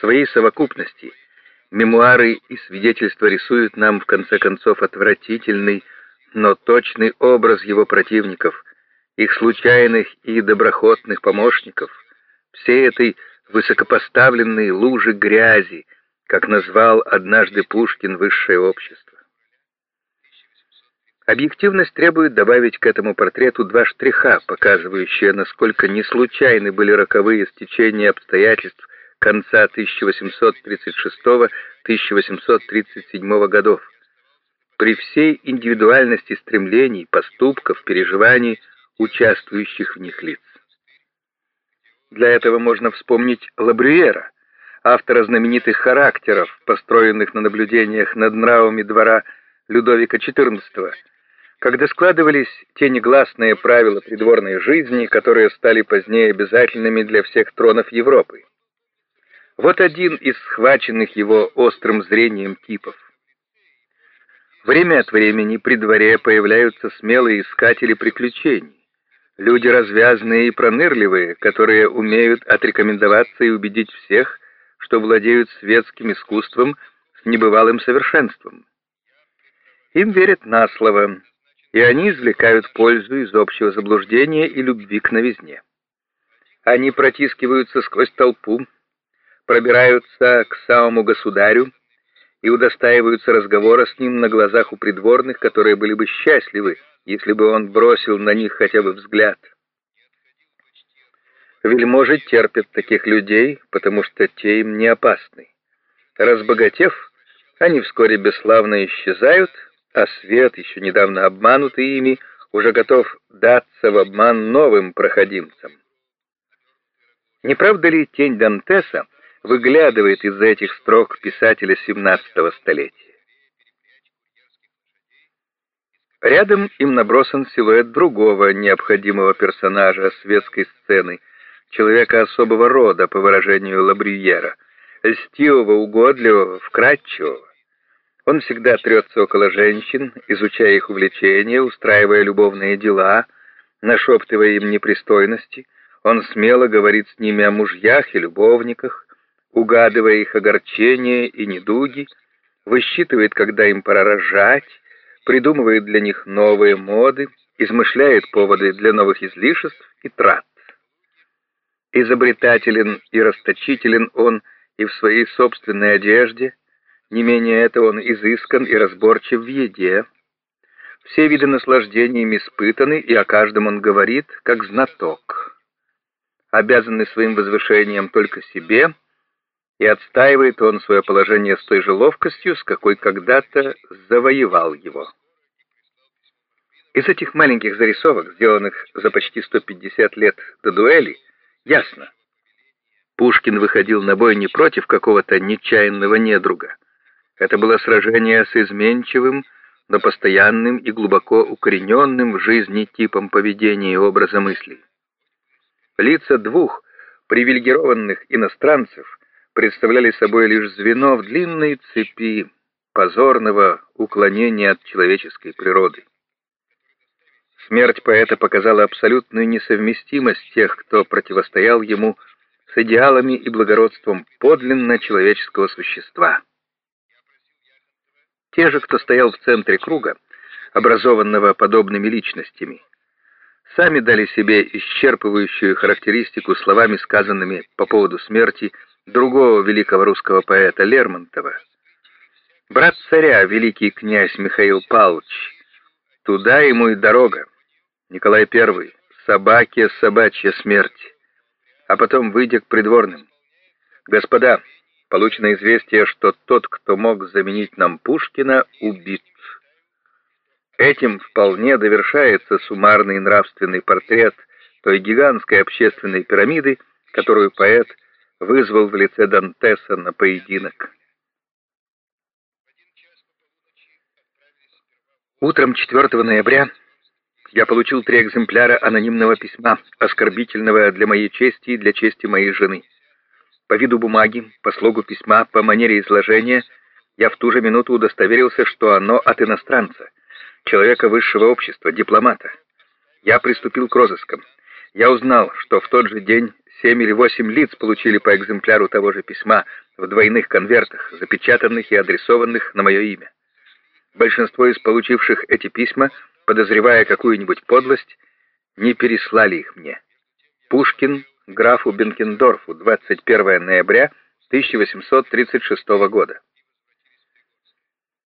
Своей совокупности мемуары и свидетельства рисуют нам в конце концов отвратительный, но точный образ его противников, их случайных и доброхотных помощников, всей этой высокопоставленной лужи грязи, как назвал однажды Пушкин высшее общество. Объективность требует добавить к этому портрету два штриха, показывающие, насколько не случайны были роковые стечения обстоятельств конца 1836-1837 годов. При всей индивидуальности стремлений, поступков, переживаний участвующих в них лиц. Для этого можно вспомнить Лабрюера, автора знаменитых характеров, построенных на наблюдениях над нравами двора Людовика XIV, когда складывались те негласные правила придворной жизни, которые стали позднее обязательными для всех тронов Европы. Вот один из схваченных его острым зрением типов. Время от времени при дворе появляются смелые искатели приключений. Люди развязные и пронырливые, которые умеют отрекомендоваться и убедить всех, что владеют светским искусством с небывалым совершенством. Им верят на слово, и они извлекают пользу из общего заблуждения и любви к новизне. Они протискиваются сквозь толпу, пробираются к самому государю и удостаиваются разговора с ним на глазах у придворных, которые были бы счастливы, если бы он бросил на них хотя бы взгляд. Вельможи терпят таких людей, потому что те им не опасны. Разбогатев, они вскоре бесславно исчезают, а свет, еще недавно обманутый ими, уже готов даться в обман новым проходимцам. Не правда ли тень Дантеса выглядывает из этих строк писателя XVII столетия? Рядом им набросан силуэт другого необходимого персонажа светской сцены, человека особого рода, по выражению Лабрюера, льстивого, угодливого, вкрадчивого. Он всегда трется около женщин, изучая их увлечения, устраивая любовные дела, нашептывая им непристойности. Он смело говорит с ними о мужьях и любовниках, угадывая их огорчения и недуги, высчитывает, когда им пора рожать, придумывает для них новые моды, измышляет поводы для новых излишеств и трат. Изобретателен и расточителен он и в своей собственной одежде, не менее этого он изыскан и разборчив в еде. Все виды наслаждений им испытаны, и о каждом он говорит, как знаток. Обязанный своим возвышением только себе, и отстаивает он свое положение с той же ловкостью, с какой когда-то завоевал его. Из этих маленьких зарисовок, сделанных за почти 150 лет до дуэли, ясно. Пушкин выходил на бой не против какого-то нечаянного недруга. Это было сражение с изменчивым, но постоянным и глубоко укорененным в жизни типом поведения и образа мыслей. Лица двух привилегированных иностранцев представляли собой лишь звено в длинной цепи позорного уклонения от человеческой природы. Смерть поэта показала абсолютную несовместимость тех, кто противостоял ему с идеалами и благородством подлинно человеческого существа. Те же, кто стоял в центре круга, образованного подобными личностями, сами дали себе исчерпывающую характеристику словами, сказанными по поводу смерти другого великого русского поэта Лермонтова. Брат царя, великий князь Михаил Павлович, туда ему и дорога. Николай I, собаке собачья смерть. А потом выйдя к придворным. Господа, получено известие, что тот, кто мог заменить нам Пушкина, убит. Этим вполне довершается суммарный нравственный портрет той гигантской общественной пирамиды, которую поэт вызвал в лице Дантеса на поединок. Утром 4 ноября я получил три экземпляра анонимного письма, оскорбительного для моей чести и для чести моей жены. По виду бумаги, по слогу письма, по манере изложения, я в ту же минуту удостоверился, что оно от иностранца, человека высшего общества, дипломата. Я приступил к розыскам. Я узнал, что в тот же день Семь или восемь лиц получили по экземпляру того же письма в двойных конвертах, запечатанных и адресованных на мое имя. Большинство из получивших эти письма, подозревая какую-нибудь подлость, не переслали их мне. Пушкин графу Бенкендорфу 21 ноября 1836 года.